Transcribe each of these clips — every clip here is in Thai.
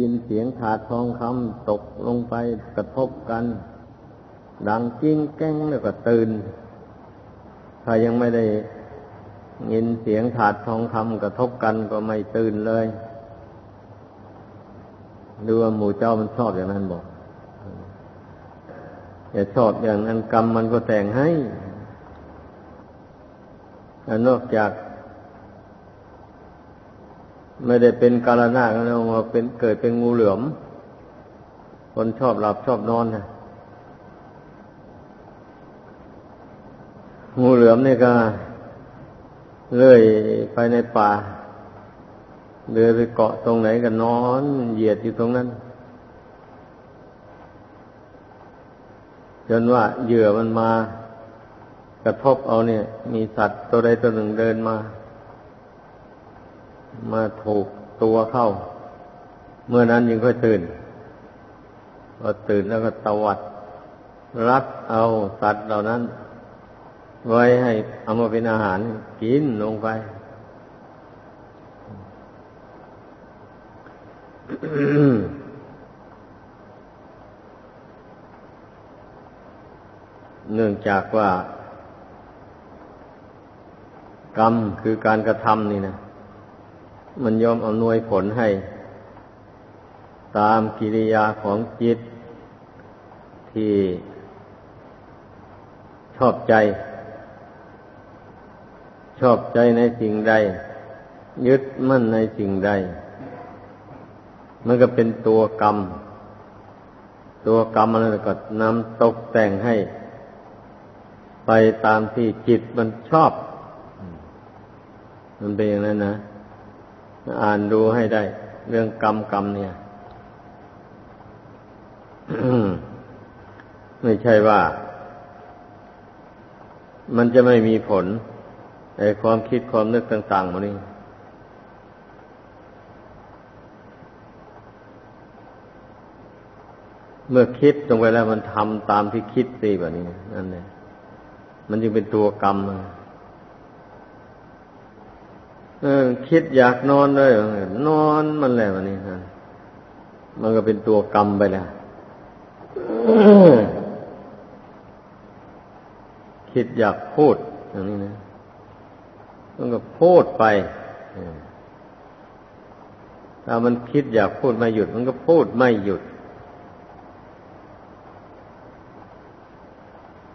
ยินเสียงถาดทองคำตกลงไปกระทบกัน ดังกิ้งแก้งแล้วก็ตื่น ถ้ายังไม่ได้ยินเสียงถาดทองคำกระทบกันก็ไม่ตื่นเลยดูว่าหมู่เจ้ามันชอบอย่างนั้นบอกอย่าชอบอย่างนั้นกรรมมันก็แต่งให้นอกจาก ไม่ได้เป็นกาลนาก็แล้วมาเป็นเกิดเป็นงูเหลือม คนชอบหลับชอบนอนนะงูเหลือมนี่ก็เลื่อยไปในป่าเดือไปเกาะตรงไหนก็นอน เหยียดอยู่ตรงนั้น จนว่าเหยื่อมันมากระทบเอาเนี่ย มีสัตว์ตัวใดตัวหนึ่งเดินมา มาถูกตัวเข้า เมื่อนั้นยังค่อยตื่นพอตื่นแล้วก็ตวัด รัดเอาสัตว์เหล่านั้น ไว้ให้เอามาเป็นอาหารกินลงไปเนื่องจากว่ากรรมคือการกระทำนี่นะ มันยอมอำนวยผลให้ ตามกิริยาของจิตที่ชอบใจ ชอบใจในสิ่งใด ยึดมั่นในสิ่งใด มันก็เป็นตัวกรรม ตัวกรรมอะไรก็นำตกแต่งให้ ไปตามที่จิตมันชอบ มันเป็นอย่างนั้นนะ อ่านดูให้ได้ เรื่องกรรมกรรมเนี่ยไม่ใช่ว่า มันจะไม่มีผลในความคิดความนึกต่างๆมานี่เมื่อคิดลงไปแล้วมันทำตามที่คิดสิแบบนี้นั่นแหละมันจึงเป็นตัวกรรม เออ คิดอยากนอนเลยนอนมันแหละวันนี้ฮะมันก็เป็นตัวกรรมไปแล้วคิดอยากพูดอย่างนี้นะมันก็พูดไปถ้ามันคิดอยากพูดไม่หยุด มันก็พูดไม่หยุด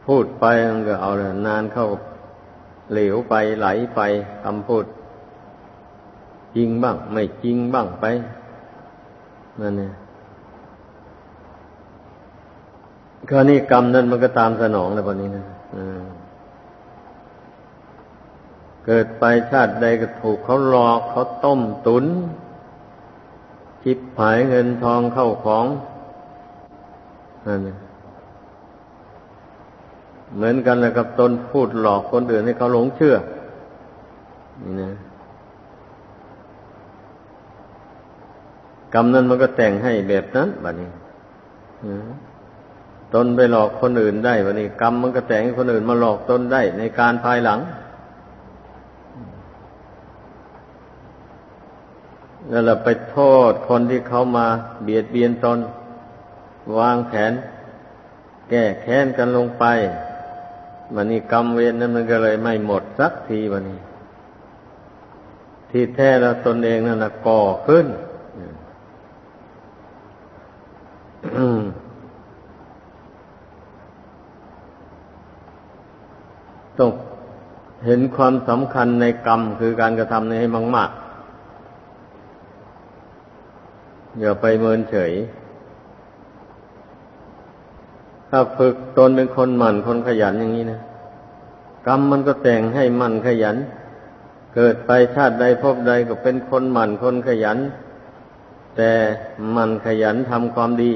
พูดไปมันก็เอาเลยนานเข้าเหลวไปไหลไปคำพูด จริงบ้าง ไม่จริงบ้างไปนั่นเนี่ยคราวนี้กรรมนั้นมันก็ตามสนองแล้ววันนี้นะเกิดไปชาติใดก็ถูกเขาหลอกเขาต้มตุนจิบหายเงินทองเข้าของนั่นเนี่ยเหมือนกันเลยกับตนพูดหลอกคนอื่นให้เขาหลงเชื่อ นี่นะ กรรมนั้นมันก็แต่งให้แบบนั้นบัดนี้ตนไปหลอกคนอื่นได้บัดนี้ กรรมมันก็แต่งให้คนอื่นมาหลอกตนได้ ในการภายหลังแล้วเราไปโทษคนที่เขามาเบียดเบียนตน วางแผน แก้แค้นกันลงไปวันนี้กรรมเวรนั้นมันก็เลยไม่หมดสักทีวันนี้ ที่แท้แล้วตนเองนั่นนะก่อขึ้น ต้องเห็นความสำคัญในกรรมคือการกระทำนี้ให้มากๆ อย่าไปเมินเฉย ถ้าฝึกตนเป็นคนหมั่นคนขยันอย่างนี้นะ กรรมมันก็แต่งให้มันขยัน เกิดไปชาติใดพบใดก็เป็นคนหมั่นคนขยัน แต่มันขยันทำความดี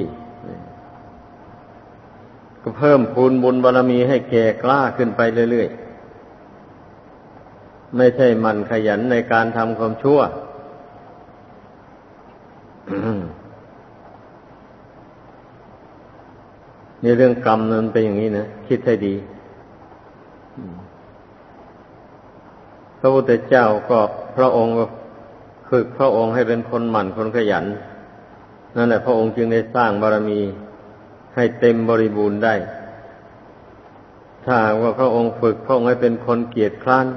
ก็เพิ่มพูนบุญบารรมีให้แก่กล้าขึ้นไปเรื่อยๆ ไม่ใช่มันขยันในการทำความชั่วในเรื่องกรรมนั้นเป็นอย่างนี้นะ คิดให้ดี พระพุทธเจ้าก็พระองค์ก็ ฝึกพระองค์ให้เป็นคนหมั่นคนขยัน นั่นแหละพระองค์จึงได้สร้างบารมีให้เต็มบริบูรณ์ได้ ถ้าว่าพระองค์ฝึกพระองค์ให้เป็นคนเกียจคร้าน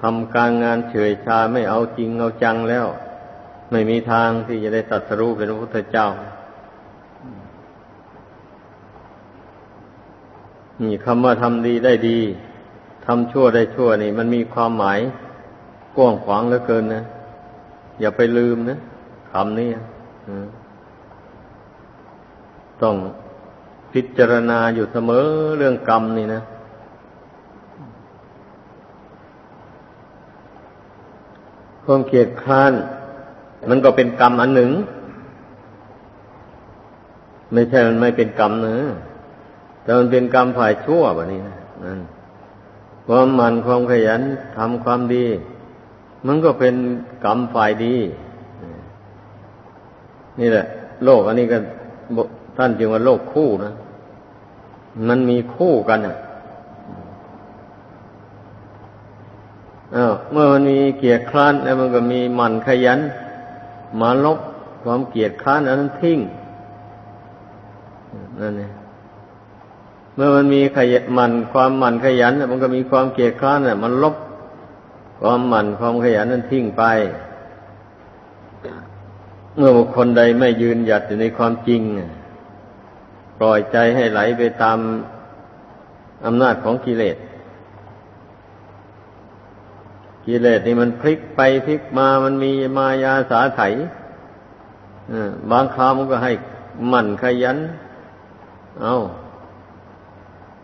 ทำการงานเฉยชาไม่เอาจริงเอาจังแล้ว ไม่มีทางที่จะได้ตัดสรู้เป็นพระพุทธเจ้านี่คำว่าทำดีได้ดีทำชั่วได้ชั่วนี่ มันมีความหมาย ว้างขวางเหลือเกินนะ อย่าไปลืมนะคำนี้ต้องพิจารณาอยู่เสมอเรื่องกรรมนี่นะ ความเกียดคร้าน มันก็เป็นกรรมอันหนึ่ง ไม่ใช่มันไม่เป็นกรรมนะแต่มันเป็นกรรมฝ่ายชั่วแบบนี้นะนั่นความมันความขยันทำความดี มันก็เป็นกรรมฝ่ายดี นี่แหละ โลกอันนี้ก็ท่านจึงว่าโลกคู่นะมันมีคู่กันอะอ้าวเมื่อมันมีเกียรคร้านแล้วมันก็มีมันขยันมาลบความเกียรคร้านอันนั้นทิ้งนั่นเองเมื่อมันมีขยมันความมันขยันมันก็มีความเกียรคร้านน่ะ มันลบ ความมันความขยันนั้นทิ้งไป เมื่อบุคคลใดไม่ยืนหยัดอยู่ในความจริง ปล่อยใจให้ไหลไปตามอำนาจของกิเลส กิเลสนี่มันพลิกไปพลิกมามันมีมายาสาไถบางคราวมันก็ให้หมั่นขยัน เอา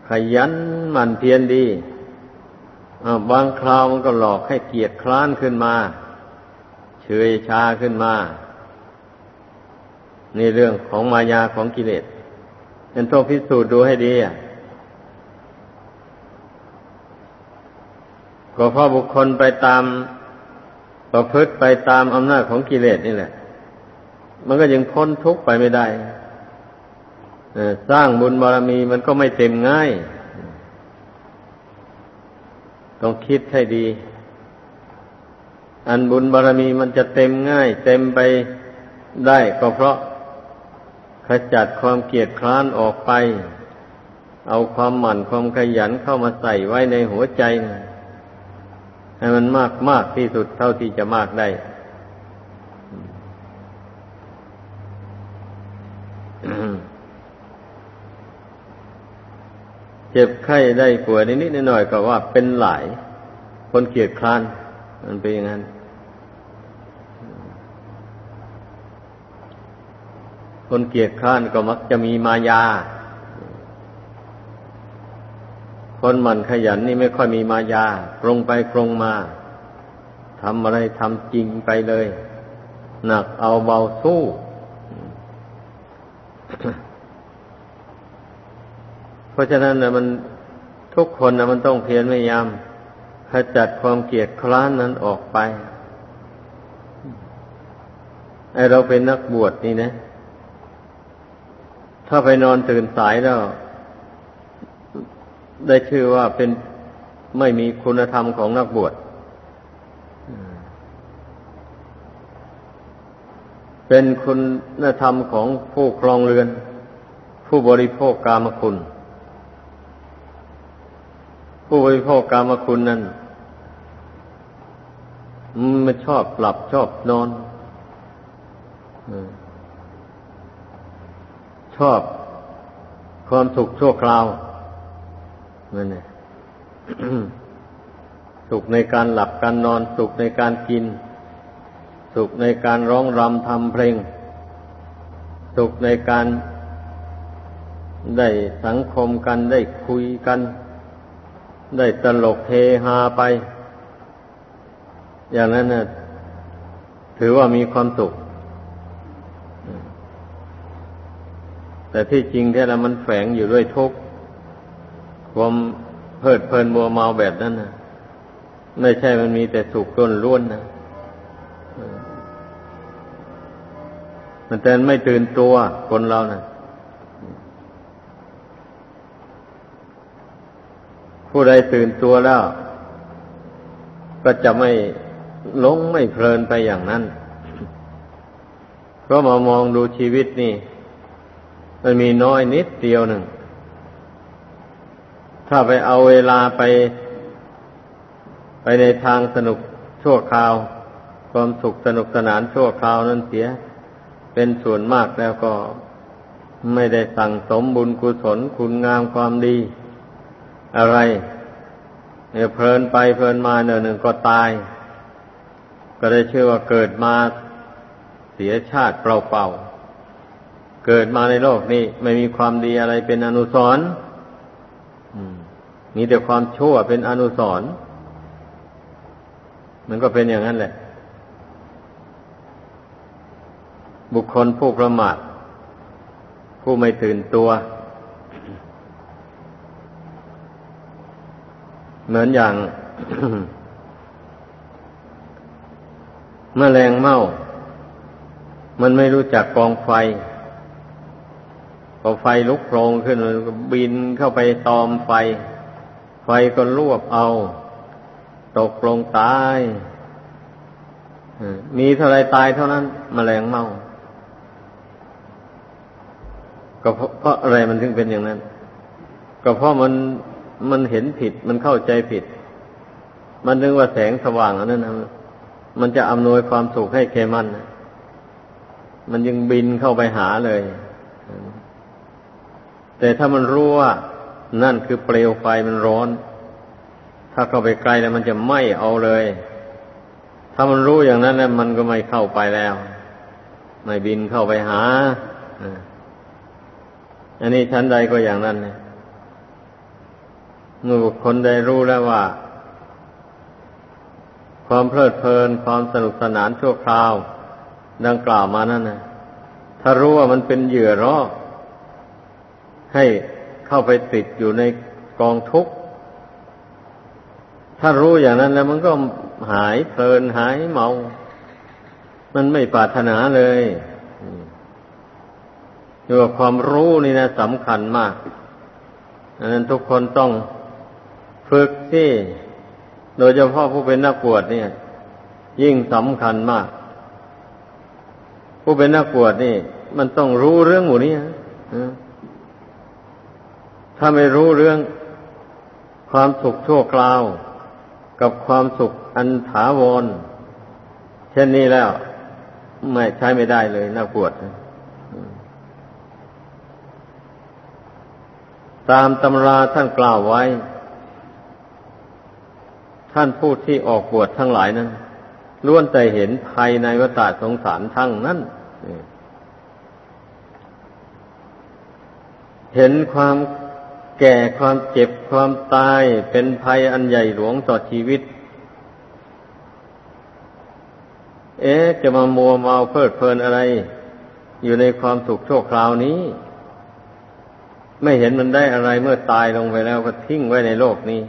ขยันหมั่นเพียรดี บางคราวมันก็หลอกให้เกียดคร้านขึ้นมา เฉยชาขึ้นมา นี่เรื่องของมายาของกิเลสเป็นต้องพิสูจน์ดูให้ดีอะก็เพราะบุคคลไปตามประพฤติไปตามอำนาจของกิเลสนี่แหละ มันก็ยังพ้นทุกข์ไปไม่ได้สร้างบุญบารมีมันก็ไม่เต็มง่าย ต้องคิดให้ดี อันบุญบารมีมันจะเต็มง่าย เต็มไปได้ก็เพราะขจัดความเกียดคร้านออกไป เอาความหมั่นความขยันเข้ามาใส่ไว้ในหัวใจนะให้มันมากมากที่สุดเท่าที่จะมากได้ จ็บไข้ได้ป่วยนิดๆหน่อยๆก็ว่าเป็นหลาย คนเกียดคร้าน มันเป็นอย่างนั้น คนเกียดคร้านก็มักจะมีมายา คนมันขยันนี่ไม่ค่อยมีมายาตรงไปตรงมาทำอะไรทำจริงไปเลย หนักเอาเบาสู้ ราะฉะนั้นนะมันทุกคนนะมันต้องเพียรพยายามขจัดความเกลียดคร้านนั้นออกไปไอเราเป็นนักบวชนี่นะ ถ้าไปนอนตื่นสายแล้ว ได้ชื่อว่าเป็นไม่มีคุณธรรมของนักบวชเป็นคุณธรรมของผู้ครองเรือน ผู้บริโภคกามคุณ ผู้บริโภคกามคุณนั้นมันชอบหลับชอบนอนชอบความสุขชั่วคราวนั่นเองสุขในการหลับการนอน สุขในการกิน สุขในการร้องรำทำเพลง สุขในการได้สังคมกันได้คุยกัน ได้ตลกเฮฮาไป อย่างนั้นนะถือว่ามีความสุข แต่ที่จริงแท้แล้วมันแฝงอยู่ด้วยทุกข์ความเพลิดเพลินมัวเมาแบบนั้นนะไม่ใช่มันมีแต่สุขล้นล้วนนะมันแต่ไม่ตื่นตัวคนเรานะ ผู้ใดตื่นตัวแล้ว ก็จะไม่หลงไม่เพลินไปอย่างนั้นก็มามองดูชีวิตนี่ มันมีน้อยนิดเดียวหนึ่ง ถ้าไปเอาเวลาไป ไปในทางสนุกชั่วคราว ความสุขสนุกสนานชั่วคราวนั้นเสีย เป็นส่วนมากแล้วก็ไม่ได้สั่งสมบุญกุศลคุณงามความดี อะไรเนี่ยเพลินไปเพลินมาเนหนึ่งก็ตาย ก็ได้ชื่อว่าเกิดมาเสียชาติเปล่าๆเกิดมาในโลกนี้ไม่มีความดีอะไรเป็นอนุสรณ์มีแต่ความชั่วเป็นอนุสรณ์มันก็เป็นอย่างนั้นแหละ บุคคลผู้ประมาทผู้ไม่ตื่นตัว เหมือนอย่างมแมลงเม่า มันไม่รู้จักกองไฟพอไฟลุกโพลงขึ้นมันก็บินเข้าไปตอมไฟ ไฟก็ลวกเอา ตกลงตายมีเท่าไรตายเท่านั้นมแมลงเมาก็เพราะอะไรมันถึงเป็นอย่างนั้น ก็เพราะมัน มันเห็นผิด มันเข้าใจผิด มันนึกว่าแสงสว่างอันนั้นนะมันจะอำนวยความสุขให้แกมันมันยังบินเข้าไปหาเลย แต่ถ้ามันรู้ว่านั่นคือเปลวไฟมันร้อน ถ้าเข้าไปไกลแล้วมันจะไหม้เอาเลย ถ้ามันรู้อย่างนั้นแล้วมันก็ไม่เข้าไปแล้ว ไม่บินเข้าไปหาอันนี้ชั้นใดก็อย่างนั้นเนี่ย เมื่อบุคคลได้รู้แล้วว่า ความเพลิดเพลินความสนุกสนานชั่วคราว ดังกล่าวมานั่นนะถ้ารู้ว่ามันเป็นเหยื่อรอให้เข้าไปติดอยู่ในกองทุกข์ถ้ารู้อย่างนั้นแล้วมันก็หายเพลินหายเมา มันไม่ปรารถนาเลยเรื่องความรู้นี่นะสำคัญมากอันนั้นทุกคนต้อง ฝึกที่โดยเฉพาะผู้เป็นนักบวชเนี่ย ยิ่งสำคัญมาก ผู้เป็นนักบวชนี่ มันต้องรู้เรื่องหมู่นี้ถ้าไม่รู้เรื่องความสุขชั่วคราว กับความสุขอันถาวร เช่นนี้แล้ว ไม่ใช้ไม่ได้เลยนักบวชตามตำราท่านกล่าวไว้ ท่านผู้ที่ออกบวชทั้งหลายนั้นล้วนแต่เห็นภัยในวัฏสงสารทั้งนั้นเห็นความแก่ความเจ็บความตายเป็นภัยอันใหญ่หลวงต่อชีวิต เอ๊ะจะมามัวเมาเพลิดเพลินอะไร อยู่ในความสุขชั่วคราวนี้ ไม่เห็นมันได้อะไรเมื่อตายลงไปแล้วก็ทิ้งไว้ในโลกนี้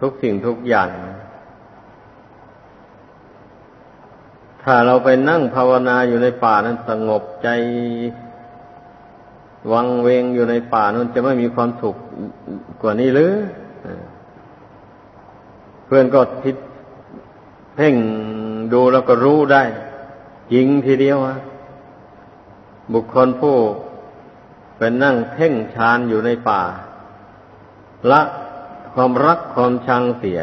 ทุกสิ่งทุกอย่าง ถ้าเราไปนั่งภาวนาอยู่ในป่านั้นสงบใจวังเวงอยู่ในป่านั้นจะไม่มีความสุขกว่านี้หรือเพื่อนก็พิเพ่งดูแล้วก็รู้ได้ยิงทีเดียวอะบุคคลผู้เป็นนั่งเพ่งฌานอยู่ในป่า ละ ความรักความชังเสีย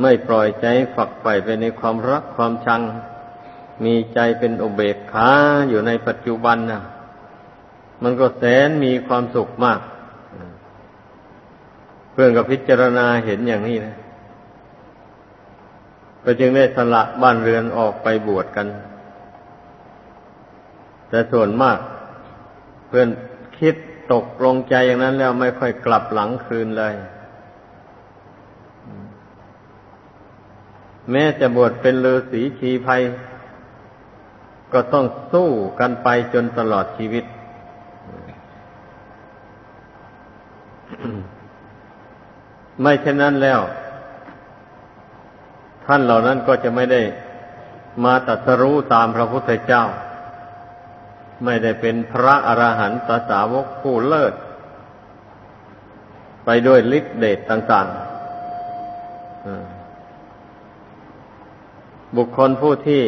ไม่ปล่อยใจฝักใฝ่ไปในความรักความชัง มีใจเป็นอุเบกขาอยู่ในปัจจุบันนะมันก็แสนมีความสุขมาก เพื่อนกับพิจารณาเห็นอย่างนี้นะก็จึงได้สละบ้านเรือนออกไปบวชกัน แต่ส่วนมาก เพื่อนคิด ตกลงใจอย่างนั้นแล้วไม่ค่อยกลับหลังคืนเลย แม้จะบวชเป็นฤาษีชีภัย ก็ต้องสู้กันไปจนตลอดชีวิต ไม่เช่นนั้นแล้ว ท่านเหล่านั้นก็จะไม่ได้มาตัสรู้ตามพระพุทธเจ้า ไม่ได้เป็นพระอรหันตสาวกผู้เลิศ ไปด้วยฤทธิเดชต่างๆ บุคคลผู้ที่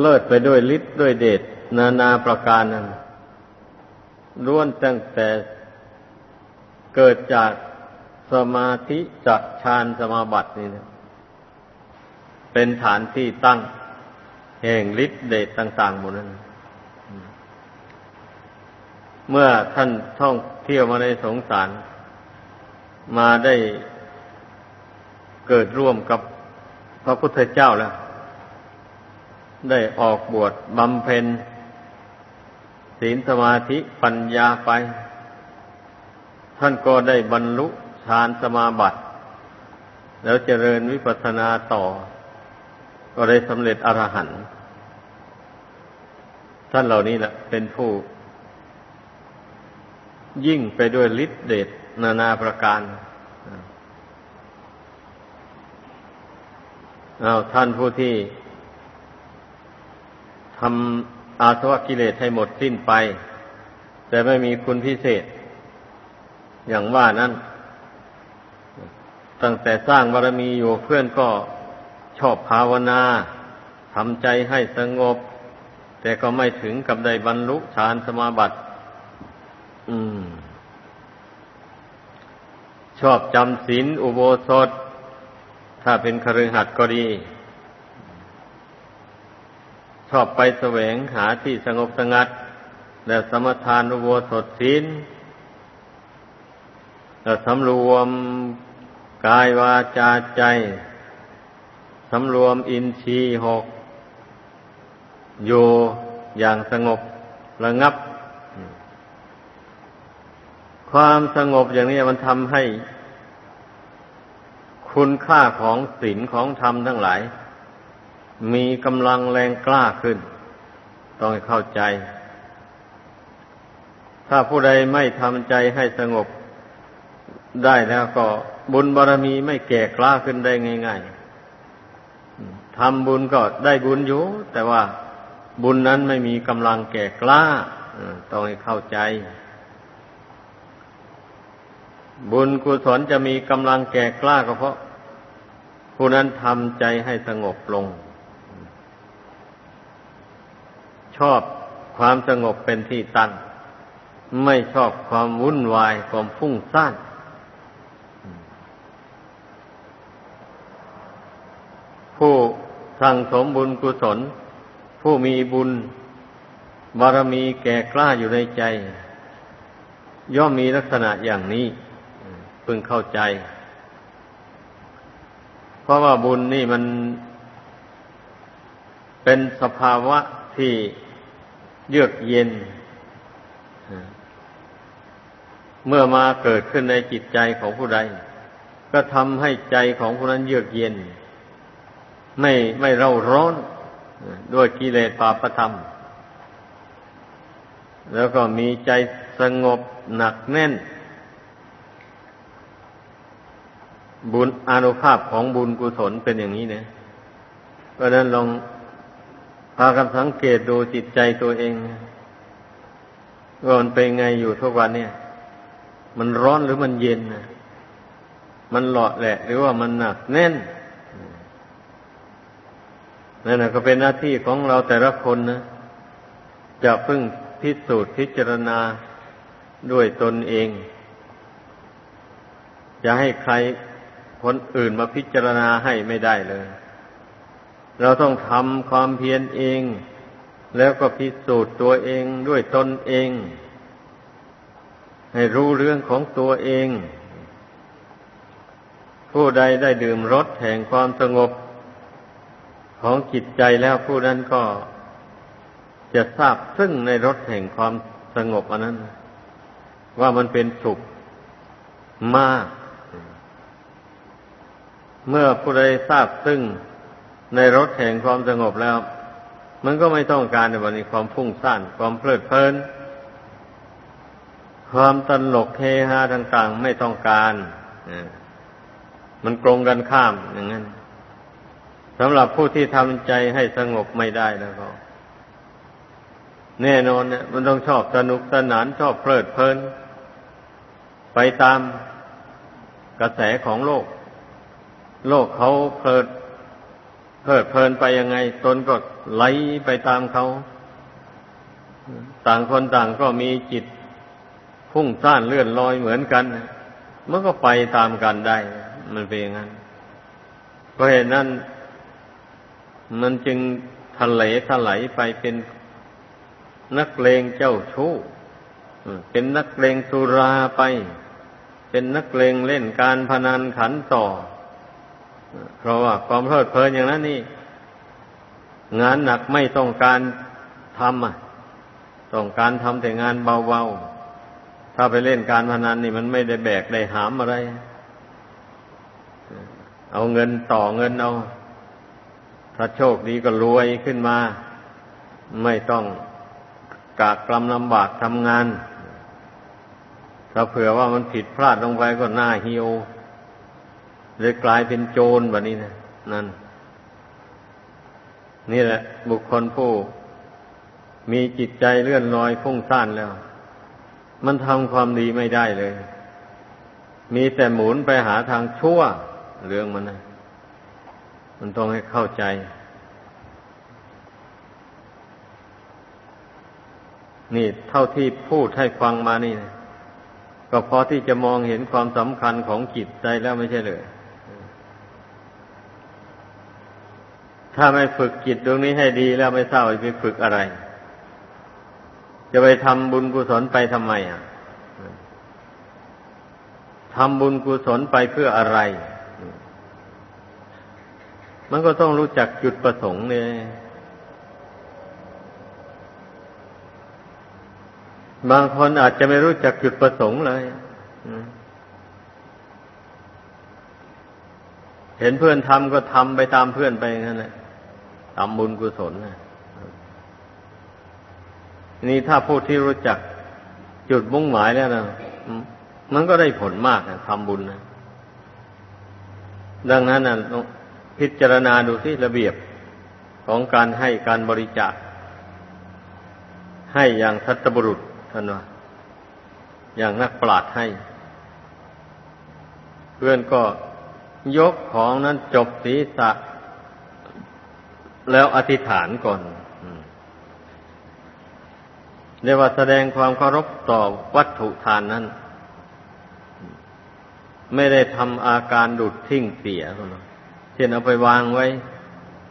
เลิศไปด้วยฤทธิ์ด้วยเดชนานาประการนั้นล้วนตั้งแต่เกิดจากสมาธิจักฌานสมาบัตินี่นะเป็นฐานที่ตั้ง แห่งฤทธิเดชต่าง ๆ หมดนั้น เมื่อท่านท่องเที่ยวมาในสงสาร มาได้เกิดร่วมกับพระพุทธเจ้าแล้ว ได้ออกบวชบำเพ็ญศีลสมาธิปัญญาไป ท่านก็ได้บรรลุฌานสมาบัติ แล้วเจริญวิปัสสนาต่อ ก็ได้สำเร็จอรหันต์ท่านเหล่านี้แหละเป็นผู้ ยิ่งไปด้วยฤทธิเดชนานาประการเอาท่านผู้ที่ทำอาสวะกิเลสให้หมดสิ้นไป แต่ไม่มีคุณพิเศษ อย่างว่านั้น ตั้งแต่สร้างบารมีอยู่เพื่อนก็ชอบภาวนาทำใจให้สงบ แต่ก็ไม่ถึงกับได้บรรลุฌานสมาบัติ ชอบจำศีลอุโบสถ ถ้าเป็นคฤหัสถ์ก็ดี ชอบไปแสวงหาที่สงบสงัด และสมทานอุโบสถศีลและสำรวมกายวาจาใจ สำรวมอินทรีย์หก อยู่อย่างสงบระงับ ความสงบอย่างนี้มันทำให้ คุณค่าของศีลของธรรมทั้งหลาย มีกำลังแรงกล้าขึ้น ต้องเข้าใจ ถ้าผู้ใดไม่ทำใจให้สงบได้แล้วก็บุญบารรมีไม่แก่กล้าขึ้นได้ง่าย ๆทำบุญก็ได้บุญอยู่ แต่ว่าบุญนั้นไม่มีกำลังแก่กล้าต้องให้เข้าใจ บุญกุศลจะมีกำลังแก่กล้าก็เพราะผู้นั้นทำใจให้สงบลง ชอบความสงบเป็นที่ตั้งไม่ชอบความวุ่นวายความฟุ้งซ่านผู้สั่งสมบุญกุศล ผู้มีบุญบารมีแก่กล้าอยู่ในใจ ย่อมมีลักษณะอย่างนี้ พึงเข้าใจ เพราะว่าบุญนี่มันเป็นสภาวะที่เยือกเย็น เมื่อมาเกิดขึ้นในจิตใจของผู้ใด ก็ทำให้ใจของผู้นั้นเยือกเย็น ไม่ไม่เร่าร้อนด้วยกิเลสปาประธรรม แล้วก็มีใจสงบหนักแน่น บุญอนุภาพของบุญกุศลเป็นอย่างนี้เนี่ยเพราะนั้นลองพากันสังเกตดูจิตใจตัวเองว่ามันเป็นไงอยู่ทุกวันเนี่ย มันร้อนหรือมันเย็นนะมันหล่อแหละ หรือว่ามันหนักแน่นนั่นนะก็เป็นหน้าที่ของเราแต่ละคนนะจะพึ่งพิสูจน์พิจารณาด้วยตนเอง จะให้ใคร คนอื่นมาพิจารณาให้ไม่ได้เลย เราต้องทำความเพียรเอง แล้วก็พิสูจน์ตัวเองด้วยตนเอง ให้รู้เรื่องของตัวเอง ผู้ใดได้ดื่มรสแห่งความสงบของจิตใจแล้วผู้นั้นก็จะทราบซึ่งในรสแห่งความสงบอันนั้น ว่ามันเป็นสุขมาก เมื่อผู้ใดทราบซึ่งในรถแห่งความสงบแล้ว มันก็ไม่ต้องการในวันนี้ความฟุ้งซ่านความเพลิดเพลิน ความตลกเฮฮาต่าง ๆ ไม่ต้องการมันตรงกันข้ามอย่างนั้นสำหรับผู้ที่ทำใจให้สงบไม่ได้แล้วก็แน่นอนเนี่ยมันต้องชอบสนุกสนานชอบเพลิดเพลิน ไปตามกระแสของโลก โลกเขาเพลิดเพลิดเพลินไปยังไง ตนก็ไหลไปตามเขา ต่างคนต่างก็มีจิตพุ่งซ่านเลื่อนลอยเหมือนกันมันก็ไปตามกันได้ มันเป็นอย่างนั้นเพราะเหตุนั้น มันจึงทะเลทลายไปเป็นนักเลงเจ้าชู้เป็นนักเลงสุราไป เป็นนักเลงเล่นการพนันขันต่อ เพราะว่าความเพลิดเพลินอย่างนั้นนี่ งานหนักไม่ต้องการทำอะ ต้องการทำแต่งานเบาๆ ถ้าไปเล่นการพนันนี่มันไม่ได้แบกได้หามอะไร เอาเงินต่อเงินเอา ถ้าโชคดีก็รวยขึ้นมา ไม่ต้องกากกลำลำบากทำงาน ถ้าเผื่อว่ามันผิดพลาดลงไปก็หน้าเหี่ยว เลยกลายเป็นโจรแบบนี้นะนั่น นี่แหละ บุคคลผู้ มีจิตใจเลื่อนลอยพุ่งซ่านแล้ว มันทำความดีไม่ได้เลย มีแต่หมุนไปหาทางชั่ว เรื่องมันนะมันต้องให้เข้าใจ นี่เท่าที่พูดให้ฟังมานี่นะก็พอที่จะมองเห็นความสำคัญของจิตใจแล้วไม่ใช่เลย ถ้าไม่ฝึกจิตตรงนี้ให้ดีแล้วไม่ทราบไปฝึกอะไร จะไปทำบุญกุศลไปทำไมอะทำบุญกุศลไปเพื่ออะไร มันก็ต้องรู้จักจุดประสงค์เนี่ยบางคนอาจจะไม่รู้จักจุดประสงค์เลยเห็นเพื่อนทำก็ทำไปตามเพื่อนไปงั้นแหละ ทำบุญกุศลนะนี่ถ้าผู้ที่รู้จักจุดมุ่งหมายแล้วนะมันก็ได้ผลมากนะทำบุญนะดังนั้นนะพิจารณาดูที่ระเบียบของการให้การบริจาค ให้อย่างทัตบุรุษท่านว่าอย่างนักปราชญ์ให้ เพื่อนก็ยกของนั้นจบศีรษะ แล้วอธิษฐานก่อนเรียกว่าแสดงความเคารพต่อวัตถุทานนั้น ไม่ได้ทำอาการดุดทิ้งเสียคนเช่นเอาไปวางไว้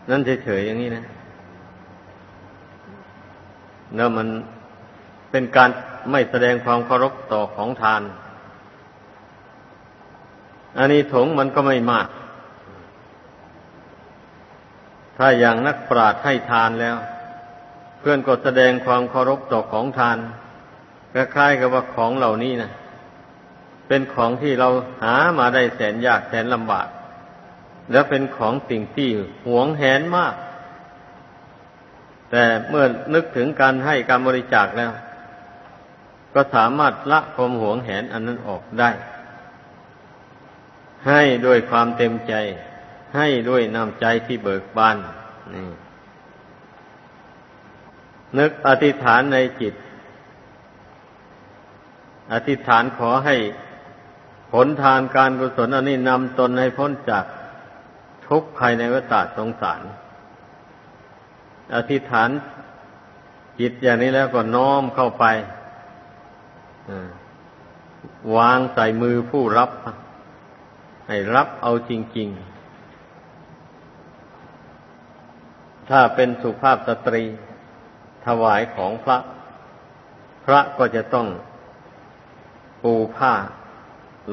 นั่นเฉยๆอย่างนี้นะแล้วมันเป็นการไม่แสดงความเคารพต่อของทานอันนี้ถงมันก็ไม่มาก ถ้าอย่างนักปราชญ์ให้ทานแล้ว เพื่อนก็แสดงความเคารพต่อของทานคล้ายๆกับว่าของเหล่านี้นะเป็นของที่เราหามาได้แสนยากแสนลำบาก แล้วเป็นของสิ่งที่หวงแหนมาก แต่เมื่อนึกถึงการให้การบริจาคแล้ว ก็สามารถละความหวงแหนอันนั้นออกได้ ให้ด้วยความเต็มใจ ให้ด้วยน้ำใจที่เบิกบานนี่นึกอธิษฐานในจิต อธิษฐานขอให้ผลทานการกุศลอันนี้นำตนให้พ้นจากทุกข์ภายในวัฏสงสาร อธิษฐานจิตอย่างนี้แล้วก็น้อมเข้าไปวางใส่มือผู้รับ ให้รับเอาจริง ๆ ถ้าเป็นสุภาพสตรี ถวายของพระ พระก็จะต้องปูผ้า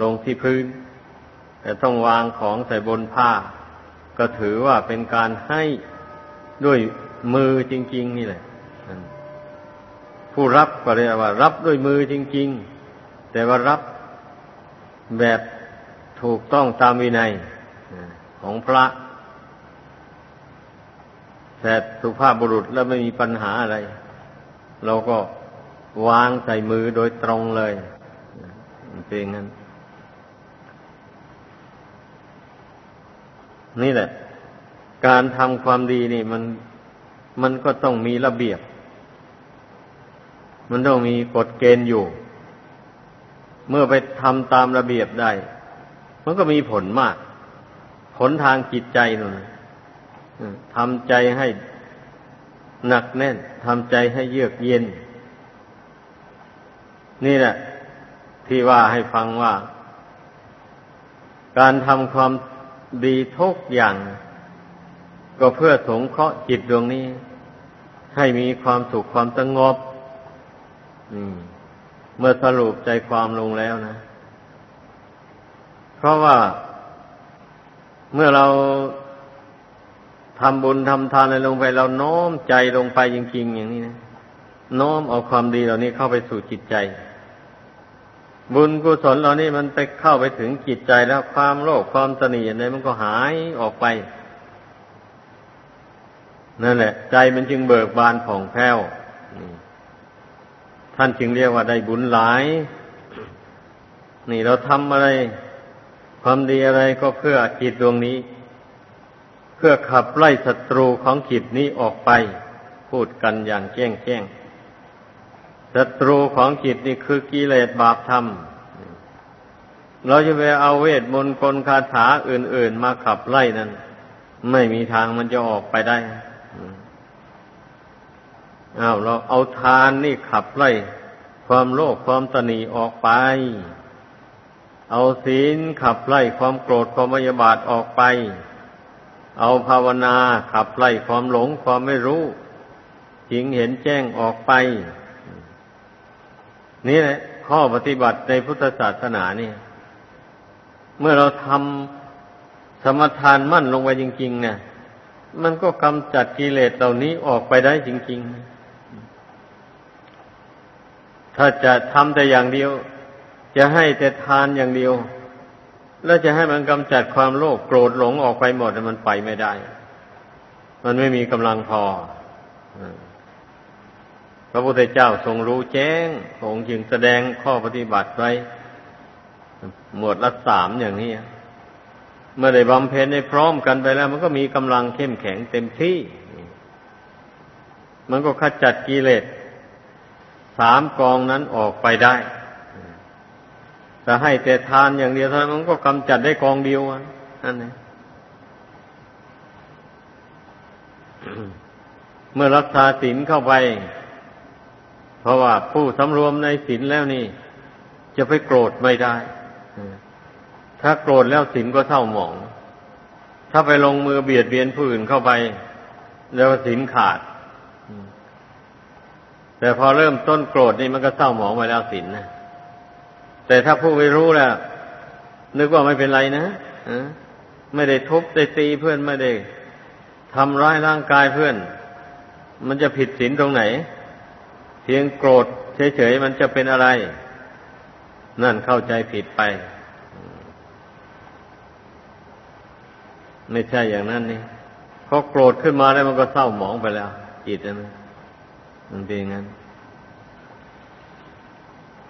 ลงที่พื้น แต่ต้องวางของใส่บนผ้า ก็ถือว่าเป็นการให้ด้วยมือจริง ๆ นี่แหละ ผู้รับก็เรียกว่า รับด้วยมือจริง ๆ แต่ว่ารับแบบถูกต้องตามวินัยของพระ แต่สุภาพบุรุษแล้วไม่มีปัญหาอะไร เราก็วางใส่มือโดยตรงเลยเป็นงั้น นี่แหละ การทำความดีนี่มันมันก็ต้องมีระเบียบ มันต้องมีกฎเกณฑ์อยู่ เมื่อไปทำตามระเบียบได้ มันก็มีผลมาก ผลทางจิตใจนั่น ทำใจให้หนักแน่นทำใจให้เยือกเย็น นี่แหละ ที่ว่าให้ฟังว่า การทำความดีทุกอย่าง ก็เพื่อสงเคราะห์จิตดวงนี้ ให้มีความสุขความสงบเมื่อสรุปใจความลงแล้วนะ เพราะว่าเมื่อเรา ทำบุญทำทานอะไรลงไป เราโน้มใจลงไปจริงๆอย่างนี้นะโน้มเอาความดีเหล่านี้เข้าไปสู่จิตใจ บุญกุศลเหล่านี้มันไปเข้าไปถึงจิตใจแล้วความโลภความตนีอะไรมันก็หายออกไป นั่นแหละ ใจมันจึงเบิกบานผ่องแผ้วท่านจึงเรียกว่าได้บุญหลาย นี่เราทำอะไร ความดีอะไรก็เพื่อจิตดวงนี้ พื่อขับไล่ศัตรูของจิตนี้ออกไป พูดกันอย่างแจ้งแจ้งศัตรูของจิตนี่คือกิเลสบาปธรรม เราจะไปเอาเวทมนต์กลคาถาอื่น ๆ มาขับไล่นั้น ไม่มีทางมันจะออกไปได้อาเราเอาทานนี่ขับไล่ ความโลภความตนีออกไป เอาศีลขับไล่ความโกรธความมยาบาทออกไป เอาภาวนาขับไล่ความหลงความไม่รู้จิงเห็นแจ้งออกไป นี่แหละข้อปฏิบัติในพุทธศาสนาเนี่ย เมื่อเราทำสมทานมั่นลงไปจริง ๆ เนี่ย มันก็กำจัดกิเลสเหล่านี้ออกไปได้จริง ๆ ถ้าจะทำแต่อย่างเดียว จะให้แต่ทานอย่างเดียว แล้วจะให้มันกำจัดความโลภโกรธหลงออกไปหมดมันไปไม่ได้ มันไม่มีกำลังพอพระพุทธเจ้าทรงรู้แจ้งองค์จึงแสดงข้อปฏิบัติไว้ หมวดละสามอย่างนี้ เมื่อได้บำเพ็ญได้พร้อมกันไปแล้ว มันก็มีกำลังเข้มแข็งเต็มที่ มันก็ขจัดกิเลสสามกองนั้นออกไปได้ แต่ให้แต่ทานอย่างเดียวเท่านั้นมันก็กำจัดได้กองเดียวนั่นเองเมื่อรักษาศีลเข้าไป เพราะว่าผู้สำรวมในศีลแล้วนี่ จะไปโกรธไม่ได้ ถ้าโกรธแล้วศีลก็เท่าหมอง ถ้าไปลงมือเบียดเบียนผู้อื่นเข้าไป แล้วศีลขาด แต่พอเริ่มต้นโกรธนี่มันก็เศร้าหมองไปแล้วศีลนะ แต่ถ้าผู้ไม่รู้แล้วนึกว่าไม่เป็นไรนะไม่ได้ทุบได้ตีเพื่อนไม่ได้ทำร้ายร่างกายเพื่อน มันจะผิดศีลตรงไหน เพียงโกรธเฉยๆมันจะเป็นอะไร นั่นเข้าใจผิดไป ไม่ใช่อย่างนั้นนี่พอโกรธขึ้นมาแล้วมันก็เศร้าหมองไปแล้วจิตนะมันเป็นอย่างนั้น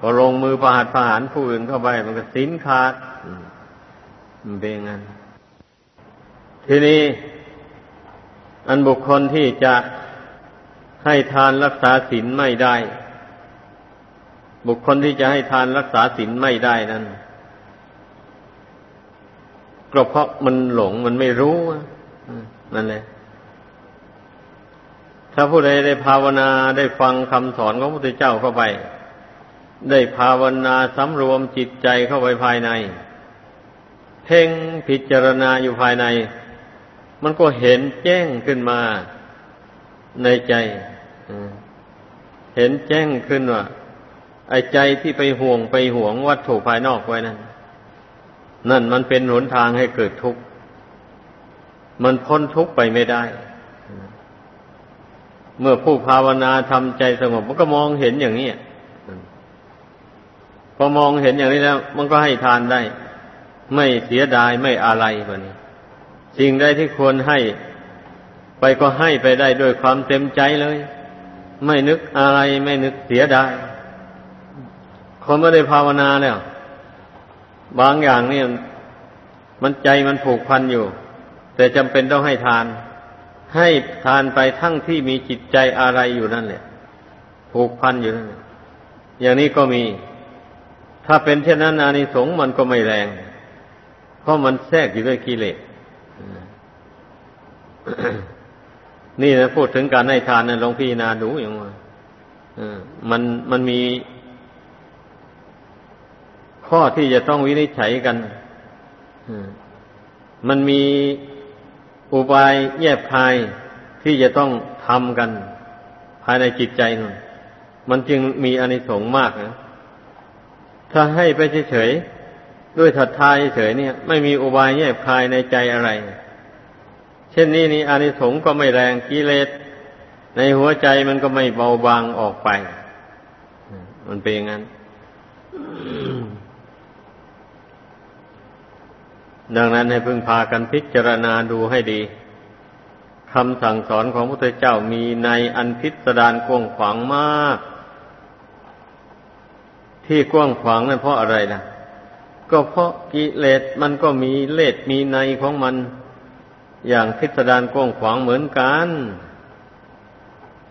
พอลงมือประหัตประหารผู้อื่นเข้าไป มันก็สินขาดมันเป็นงั้น ทีนี้อันบุคคลที่จะให้ทานรักษาศีลไม่ได้ บุคคลที่จะให้ทานรักษาศีลไม่ได้นั้นก็เพราะมันหลงมันไม่รู้นั่นแหละถ้าผู้ใดได้ภาวนาได้ฟังคำสอนของพระพุทธเจ้าเข้าไป ได้ภาวนาสำรวมจิตใจเข้าไปภายใน เพ่งพิจารณาอยู่ภายใน มันก็เห็นแจ้งขึ้นมาในใจเห็นแจ้งขึ้นว่าไอ้ใจที่ไปห่วงไปห่วงวัตถุภายนอกไว้นั้นนั่นมันเป็นหนทางให้เกิดทุกข์ มันพ้นทุกข์ไปไม่ได้ เมื่อผู้ภาวนาทำใจสงบมันก็มองเห็นอย่างนี้ อมองเห็นอย่างนี้แล้ว มันก็ให้ทานได้ ไม่เสียดายไม่อะไรแบบนี้สิ่งใดที่ควรให้ ไปก็ให้ไปได้ด้วยความเต็มใจเลย ไม่นึกอะไรไม่นึกเสียดายคนไม่ได้ภาวนาแล้วบางอย่างนี่มันใจมันผูกพันอยู่ แต่จำเป็นต้องให้ทาน ให้ทานไปทั้งที่มีจิตใจอะไรอยู่นั่นแหละผูกพันอยู่นั่นอย่างนี้ก็มี ถ้าเป็นเช่นนั้นอานิสงส์มันก็ไม่แรง เพราะมันแทรกอยู่ด้วยกิเลสนี่นะพูดถึงการให้ทานนะลองพี่นาดูอย่างว่ามันมันมี ข้อที่จะต้องวินิจฉัยกันมันมีอุบายแยบคายที่จะต้องทำกัน ภายในจิตใจนั่นมันจึงมีอานิสงส์มากนะ ถ้าให้ไปเฉยๆด้วยศรัทธาเฉยๆเนี่ย ไม่มีอุบายแยบคายในใจอะไร เช่นนี้นี่อานิสงส์ก็ไม่แรงกิเลสในหัวใจมันก็ไม่เบาบางออกไป มันเป็นอย่างนั้น ดังนั้นให้พึ่งพากันพิจารณาดูให้ดีคำสั่งสอนของพระพุทธเจ้ามีในอันพิสดารกว้างขวางมาก ที่กว้างขวางนั่นเพราะอะไรล่ะก็เพราะกิเลสมันก็มีเลสมีในของมัน อย่างพิสดารกว้างขวางเหมือนกัน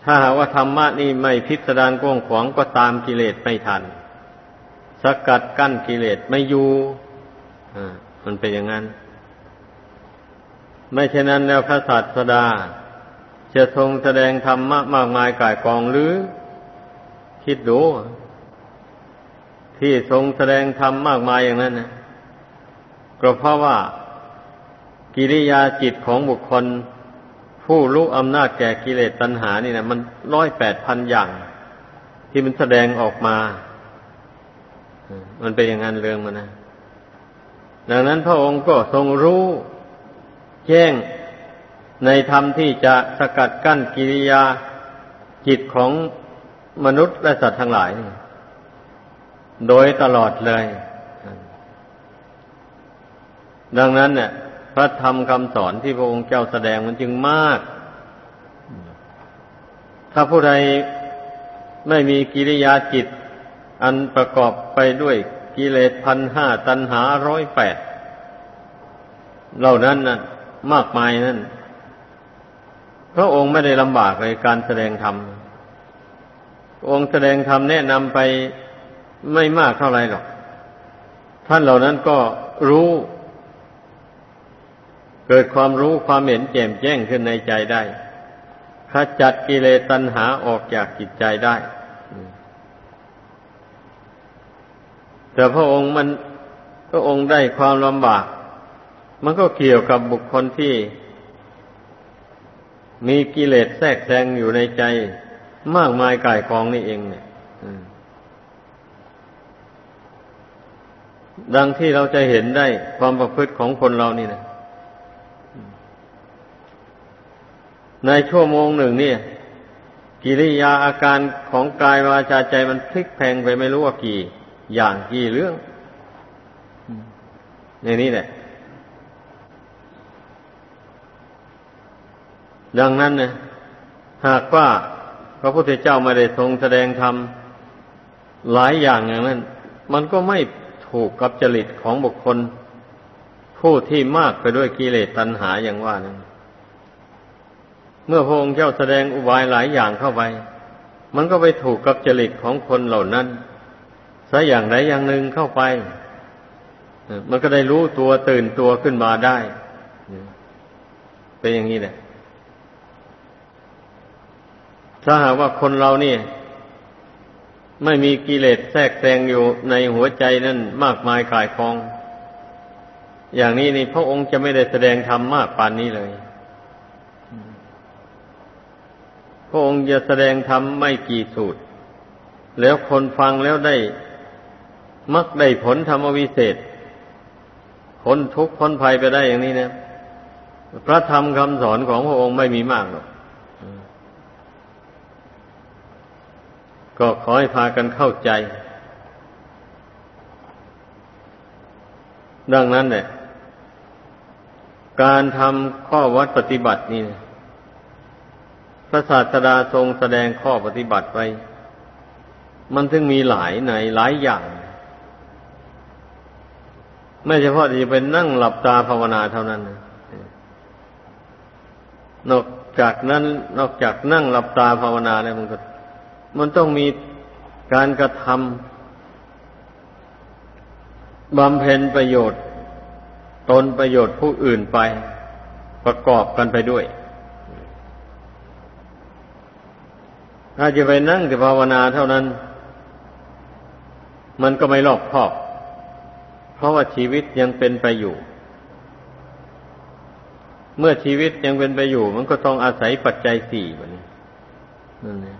ถ้าหากว่าธรรมะนี่ไม่พิสดารกว้างขวางก็ตามกิเลสไม่ทัน สกัดกั้นกิเลสไม่อยู่อ่ามันเป็นอย่างนั้น ไม่เช่นนั้นแล้วพระศาสดา จะทรงแสดงธรรมะมากมายกายกองหรือ คิดดู ที่ทรงแสดงธรรมมากมายอย่างนั้นนะก็เพราะว่ากิริยาจิตของบุคคล ผู้รู้อำนาจแก่กิเลสตัณหานี่นะมันร้อยแปดพันอย่าง ที่มันแสดงออกมา มันเป็นอย่างนั้นเรื่องมันนะดังนั้นพระองค์ก็ทรงรู้แจ้งในธรรมที่จะสกัดกั้นกิริยาจิตของมนุษย์และสัตว์ทั้งหลาย โดยตลอดเลย ดังนั้นเนี่ยพระธรรมคำสอนที่พระองค์เจ้าแสดงมันจึงมาก ถ้าผู้ใดไม่มีกิริยาจิต อันประกอบไปด้วยกิเลสพันห้าตัณหาร้อยแปดเหล่านั้นน่ะ มากมายนั่นพระองค์ไม่ได้ลำบากในการแสดงธรรม องค์แสดงธรรมแนะนำไป ไม่มากเท่าไรหรอก ท่านเหล่านั้นก็รู้ เกิดความรู้ความเห็นแจ่มแจ้งขึ้นในใจได้ขจัดกิเลสตัณหาออกจากจิตใจได้ แต่พระองค์มันพระองค์ได้ความลำบาก มันก็เกี่ยวกับบุคคลที่ มีกิเลสแทรกแซงอยู่ในใจ มากมายกายกองนี่เองเนี่ย ดังที่เราจะเห็นได้ความประพฤติของคนเรานี่นะในชั่วโมงหนึ่งเนี่ย กิริยาอาการของกายวาจาใจมันพลิกแพงไปไม่รู้ว่ากี่ อย่างกี่เรื่อง ในนี้แหละ ดังนั้นเนี่ยหากว่าพระพุทธเจ้าไม่ได้ทรงแสดงธรรมหลายอย่างอย่างนั้น มันก็ไม่ ถูกกับจริตของบุคคล ผู้ที่มากไปด้วยกิเลสตัณหาอย่างว่านั้น เมื่อพระองค์เจ้าแสดงอุบายหลายอย่างเข้าไป มันก็ไปถูกกับจริตของคนเหล่านั้นซะอย่างใดอย่างหนึ่งเข้าไป มันก็ได้รู้ตัวตื่นตัวขึ้นมาได้ เป็นอย่างนี้แหละถ้าหากว่าคนเราเนี่ย ไม่มีกิเลสแทรกแซงอยู่ในหัวใจนั่นมากมายกายคอง อย่างนี้นี่พระองค์จะไม่ได้แสดงธรรมมากปานนี้เลย พระองค์จะแสดงธรรมไม่กี่สูตร แล้วคนฟังแล้วได้มักได้ผลธรรมวิเศษพ้นทุกข์พ้นภัยไปได้อย่างนี้นะ พระธรรมคำสอนของพระองค์ไม่มีมากหรอก ก็ขอให้พากันเข้าใจ ดังนั้นเนี่ยการทำข้อวัดปฏิบัตินี่พระศาสดาทรงแสดงข้อปฏิบัติไว้มันถึงมีหลายในหลายอย่าง ไม่เฉพาะจะเป็นนั่งหลับตาภาวนาเท่านั้นนอกจากนั้น นอกจากนั่งหลับตาภาวนาแล้วมันก็ มันต้องมีการกระทำบำเพ็ญประโยชน์ ตนประโยชน์ผู้อื่นไป ประกอบกันไปด้วย ถ้าจะไปนั่งแต่ภาวนาเท่านั้น มันก็ไม่รอบคอบ เพราะว่าชีวิตยังเป็นไปอยู่ เมื่อชีวิตยังเป็นไปอยู่ มันก็ต้องอาศัยปัจจัยสี่แบบนี้นั่นเอง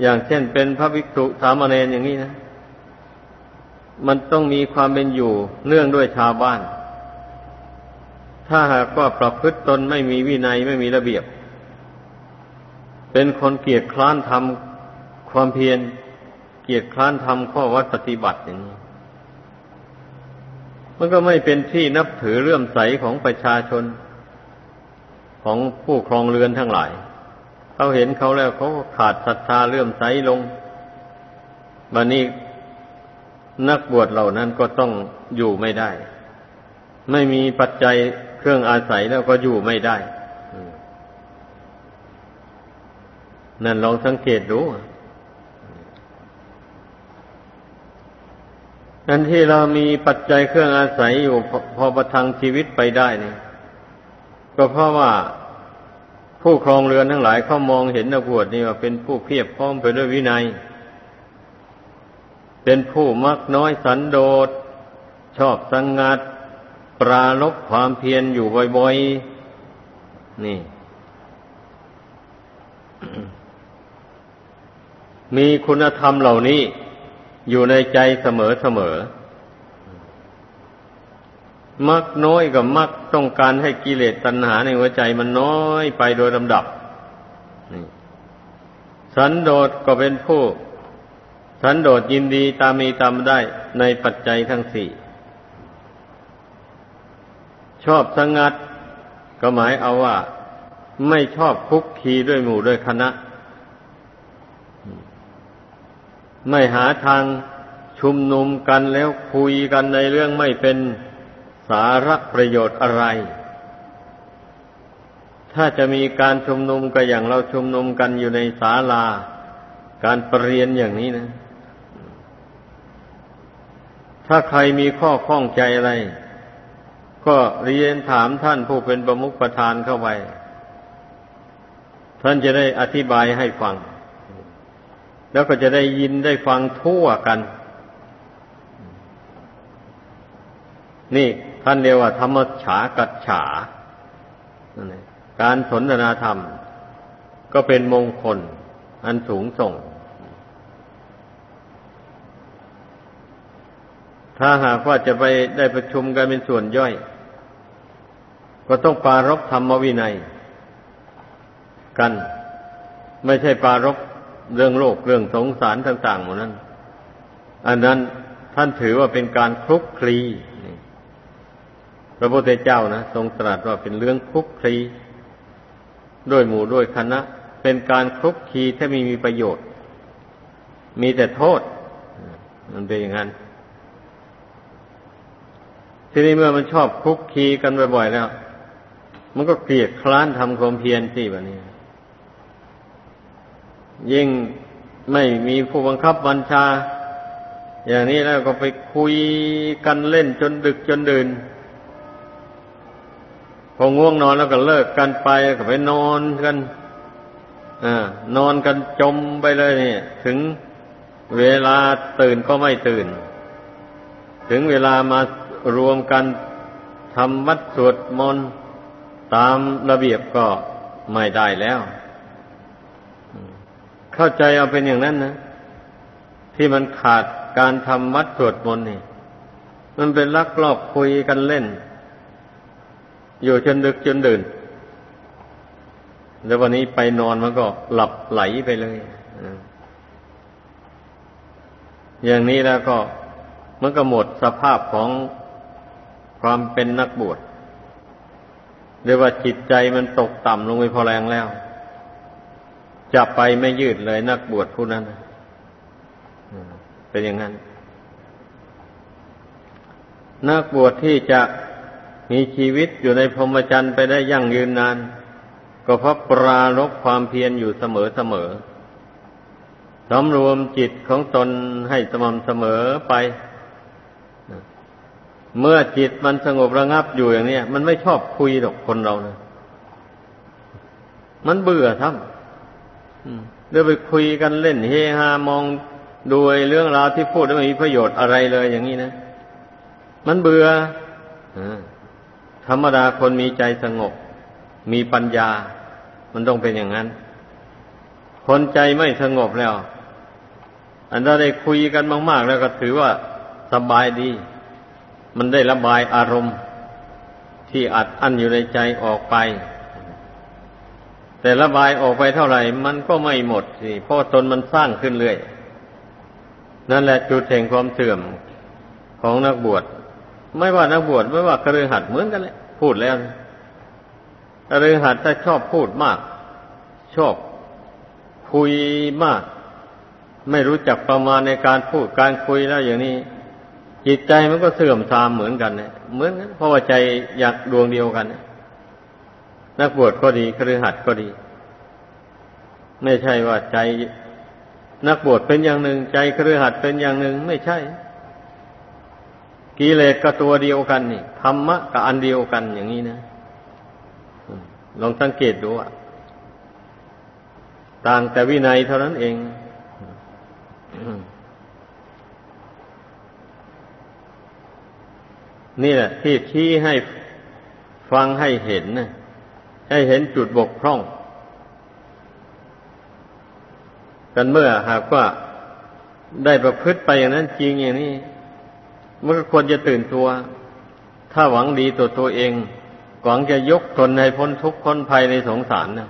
อย่างเช่นเป็นพระภิกษุสามเณรอย่างนี้นะ มันต้องมีความเป็นอยู่เนื่องด้วยชาวบ้าน ถ้าหากว่าประพฤติตนไม่มีวินัยไม่มีระเบียบ เป็นคนเกียจคร้านทำความเพียร เกียจคร้านทำข้อวัดปฏิบัติอย่างนี้ มันก็ไม่เป็นที่นับถือเลื่อมใสของประชาชนของผู้ครองเรือนทั้งหลาย เขาเห็นเขาแล้วเขาขาดศรัทธาเลื่อมใสลงบันนี้นักบวชเหล่านั้นก็ต้องอยู่ไม่ได้ ไม่มีปัจจัยเครื่องอาศัยแล้วก็อยู่ไม่ได้ นั่นลองสังเกตดูนั่นที่เรามีปัจจัยเครื่องอาศัยอยู่พอประทังชีวิตไปได้นี่ก็เพราะว่า ผู้ครองเรือนทั้งหลายเขามองเห็นนักบวชนี่ว่าเป็นผู้เพียบพร้อมไปด้วยวินัย เป็นผู้มักน้อยสันโดษ ชอบสังงัด ปราลบความเพียรอยู่บ่อยๆ นี่ มีคุณธรรมเหล่านี้อยู่ในใจเสมอๆ มักน้อยกับมักต้องการให้กิเลสตัณหาในหัวใจมันน้อยไปโดยลำดับสันโดษก็เป็นผู้สันโดษยินดีตามมีตามได้ในปัจจัยทั้งสี่ ชอบสงัด ก็หมายเอาว่า ไม่ชอบคุกคีด้วยหมู่ด้วยคณะ ไม่หาทางชุมนุมกันแล้วคุยกันในเรื่องไม่เป็น สาระประโยชน์อะไร ถ้าจะมีการชุมนุมก็อย่างเราชุมนุมกันอยู่ในศาลา การปรเรียนอย่างนี้นะ ถ้าใครมีข้อข้องใจอะไร ก็เรียนถามท่านผู้เป็นประมุขประธานเข้าไป ท่านจะได้อธิบายให้ฟัง แล้วก็จะได้ยินได้ฟังทั่วกันนี่ ท่านเรียกว่าธรรมฉากัจฉา การสนทนาธรรม ก็เป็นมงคล อันสูงส่ง ถ้าหากว่าจะไปได้ประชุมกันเป็นส่วนย่อย ก็ต้องปารบธรรมวินัย กัน ไม่ใช่ปารบเรื่องโลกเรื่องสงสารต่างๆหมดนั้น อันนั้นท่านถือว่าเป็นการคลุกคลี พระพุทธเจ้านะทรงตรัสว่าเป็นเรื่องคลุกคลีด้วยหมู่ด้วยคณะ เป็นการคลุกคลีที่ไม่มีประโยชน์ มีแต่โทษ มันเป็นอย่างนั้นทีนี้เมื่อมันชอบคลุกคลีกันบ่อยๆแล้ว มันก็เกลียดคล้านทำความเพียรสิแบบนี้ ยิ่งไม่มีผู้บังคับบัญชา อย่างนี้แล้วก็ไปคุยกันเล่นจนดึกจนดื่น อง่วงนอนแล้วก็เลิกกันไปก็ไปนอนกันอนอนกันจมไปเลยเนี่ยถึงเวลาตื่นก็ไม่ตื่น ถึงเวลามารวมกันทำวัดสวดมนต์ตามระเบียบก็ไม่ได้แล้ว เข้าใจเอาเป็นอย่างนั้นนะ ที่มันขาดการทำวัดสวดมนต์นี่ มันเป็นลักลอบคุยกันเล่น อยู่จนดึกจนดื่น แล้ววันนี้ไปนอนมันก็หลับไหลไปเลย อย่างนี้แล้วก็มันก็หมดสภาพของความเป็นนักบวชเรียกว่าจิตใจมันตกต่ำลงไปพอแรงแล้ว จะไปไม่ยืดเลยนักบวชผู้นั้นเป็นอย่างนั้น นักบวชที่จะ มีชีวิตอยู่ในพรหมจรรย์ไปได้ยั่งยืนนาน ก็เพราะปราลบความเพียรอยู่เสมอเสมอสำรวมจิตของตนให้สม่ำเสมอไป เมื่อจิตมันสงบระงับอยู่อย่างนี้มันไม่ชอบคุยหรอกคนเรานะมันเบื่อทั้งเดี๋ยวไปคุยกันเล่นเฮฮามองดูเรื่องราวที่พูดแล้วไม่มีประโยชน์อะไรเลยอย่างนี้นะ มันเบื่อ ธรรมดาคนมีใจสงบ มีปัญญา มันต้องเป็นอย่างนั้น คนใจไม่สงบแล้ว อันถ้าได้คุยกันมาก ๆ แล้วก็ถือว่าสบายดี มันได้ระบายอารมณ์ ที่อัดอั้นอยู่ในใจออกไป แต่ระบายออกไปเท่าไหร่ มันก็ไม่หมดสิเพราะตนมันสร้างขึ้นเรื่อย นั่นแหละจุดแห่งความเสื่อมของนักบวช ไม่ว่านักบวชไม่ว่ากระเรือหัดเหมือนกันเลยพูดแล้วกระเรือหัดถ้าชอบพูดมาก ชอบคุยมาก ไม่รู้จักประมาณในการพูดการคุยแล้วอย่างนี้ จิตใจมันก็เสื่อมทรามเหมือนกันเนี่ยเหมือนกันเพราะว่าใจอยากดวงเดียวกันนักบวชก็ดีครือหัดก็ดี ไม่ใช่ว่าใจ นักบวชเป็นอย่างหนึ่ง ใจครือหัดเป็นอย่างหนึ่งไม่ใช่ กิเลสก็ตัวเดียวกันนี่ธรรมะก็อันเดียวกันอย่างนี้นะลองสังเกตดูอะต่างแต่วินัยเท่านั้นเองนี่แหละที่ชี้ให้ฟังให้เห็นนะให้เห็นจุดบกพร่อง กันเมื่อหากว่าได้ประพฤติไปอย่างนั้นจริงอย่างนี้ มันก็ควรจะตื่นตัว ถ้าหวังดีตัวตัวเอง หวังจะยกตนให้พ้นทุกข์พ้นภัยในสงสารนะ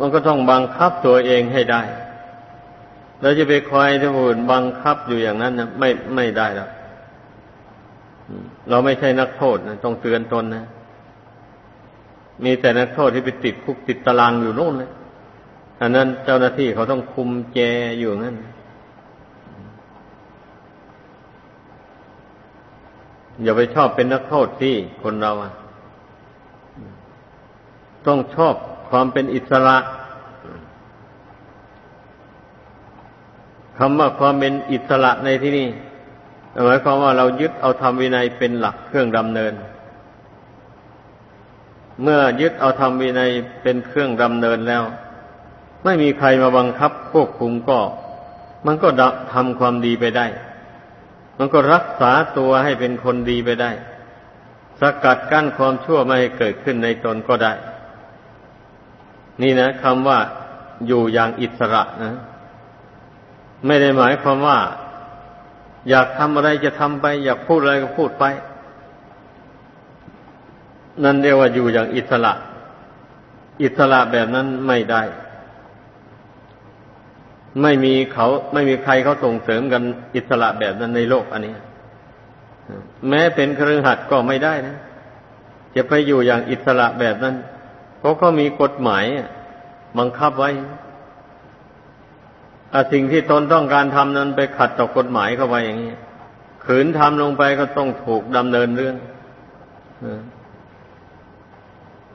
มันก็ต้องบังคับตัวเองให้ได้เราจะไปคอยจะพูดบังคับอยู่อย่างนั้นนะไม่ไม่ได้หรอกเราไม่ใช่นักโทษนะต้องเตือนตนนะมีแต่นักโทษที่ไปติดคุกติดตารางอยู่โน่นเลยอันนั้นเจ้าหน้าที่เขาต้องคุมแจอยู่งั้น อย่าไปชอบเป็นนักโทษที่คนเราอะต้องชอบความเป็นอิสระคำว่าความเป็นอิสระในที่นี้หมายความว่าเรายึดเอาธรรมวินัยเป็นหลักเครื่องดำเนิน เมื่อยึดเอาธรรมวินัยเป็นเครื่องดำเนินแล้ว ไม่มีใครมาบังคับควบคุมก็ มันก็ทำความดีไปได้ มันก็รักษาตัวให้เป็นคนดีไปได้ สกัดกั้นความชั่วไม่ให้เกิดขึ้นในตนก็ได้ นี่นะคำว่าอยู่อย่างอิสระนะ ไม่ได้หมายความว่า อยากทำอะไรจะทำไป อยากพูดอะไรก็พูดไป นั่นเรียกว่าอยู่อย่างอิสระ อิสระแบบนั้นไม่ได้ ไม่มีเขาไม่มีใครเขาส่งเสริมกันอิสระแบบนั้นในโลกอันนี้ แม้เป็นเครือขัดก็ไม่ได้นะ จะไปอยู่อย่างอิสระแบบนั้น เพราะเขามีกฎหมายบังคับไว้สิ่งที่ตนต้องการทำนั้นไปขัดต่อกฎหมายเข้าไปอย่างนี้ขืนทำลงไปก็ต้องถูกดำเนินเรื่อง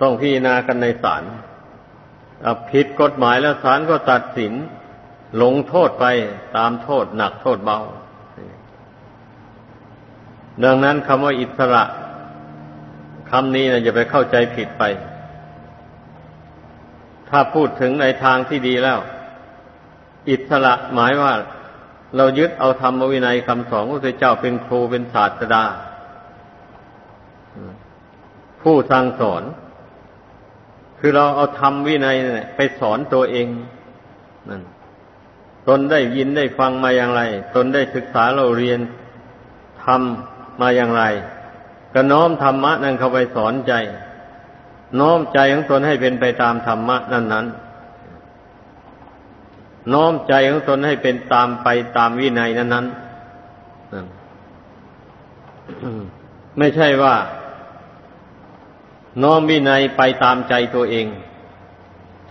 ต้องพิจารณากันในศาลผิดกฎหมายแล้วศาลก็ตัดสิน หลงโทษไปตามโทษหนักโทษเบา ดังนั้นคำว่าอิสระคำนี้นะอย่าไปเข้าใจผิดไป ถ้าพูดถึงในทางที่ดีแล้ว อิสระหมายว่า เรายึดเอาธรรมวินัยคำสอนของพระเจ้าเป็นครูเป็นศาสดา ผู้สั่งสอน คือเราเอาธรรมวินัยเนี่ยไปสอนตัวเองนั่น ตนได้ยินได้ฟังมาอย่างไร ตนได้ศึกษาเราเรียนทำมาอย่างไรก็น้อมธรรมะนั้นเข้าไปสอนใจ น้อมใจของตนให้เป็นไปตามธรรมะนั้นนั้นน้อมใจของตนให้เป็นตามไปตามวินัยนั้นนั้นไม่ใช่ว่า น้อมวินัยไปตามใจตัวเอง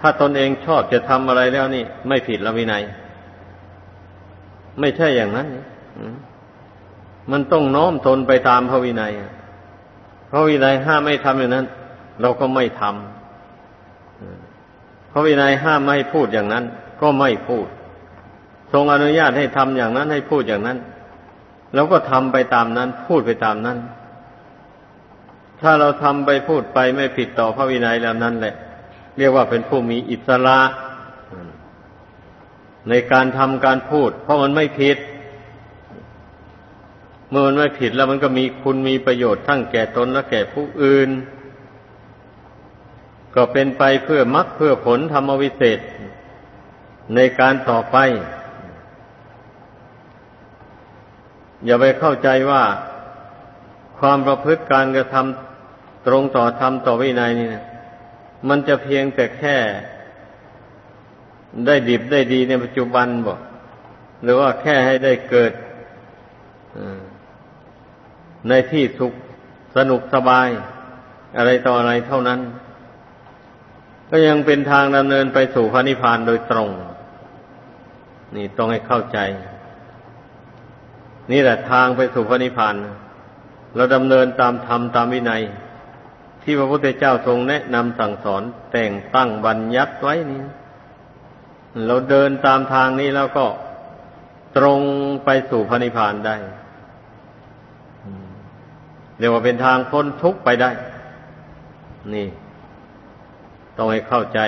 ถ้าตนเองชอบจะทำอะไรแล้วนี่ ไม่ผิดละวินัย ไม่ใช่อย่างนั้นมันต้องน้อมตนไปตามพระวินัยพระวินัยห้ามไม่ทำอย่างนั้น เราก็ไม่ทำพระวินัยห้ามไม่พูดอย่างนั้น ก็ไม่พูด ทรงอนุญาตให้ทำอย่างนั้นให้พูดอย่างนั้นแล้วก็ทำไปตามนั้น พูดไปตามนั้น ถ้าเราทำไปพูดไปไม่ผิดต่อพระวินัยแล้วนั้นแหละ เรียกว่าเป็นผู้มีอิสระ ในการทำการพูด เพราะมันไม่ผิด เมื่อมันไม่ผิดแล้วมันก็มีคุณมีประโยชน์ทั้งแก่ตนและแก่ผู้อื่น ก็เป็นไปเพื่อมรรคเพื่อผลธรรมวิเศษ ในการต่อไป อย่าไปเข้าใจว่าความประพฤติการกระทำตรงต่อธรรมต่อวินัยนี่นะมันจะเพียงแต่แค่ ได้ดิบได้ดีในปัจจุบันบอกหรือว่าแค่ให้ได้เกิดในที่สุขสนุกสบาย อะไรต่ออะไรเท่านั้น ก็ยังเป็นทางดำเนินไปสู่พระนิพพานโดยตรง นี่ต้องให้เข้าใจ นี่แหละทางไปสู่พระนิพพานเราดำเนินตามธรรมตามวินัย ที่พระพุทธเจ้าทรงแนะนำสั่งสอนแต่งตั้งบัญญัติไว้นี่ เราเดินตามทางนี้แล้วก็ตรงไปสู่พระนิพพานได้เรียกว่าเป็นทางพ้นทุกข์ไปได้ นี่ ต้องให้เข้าใจ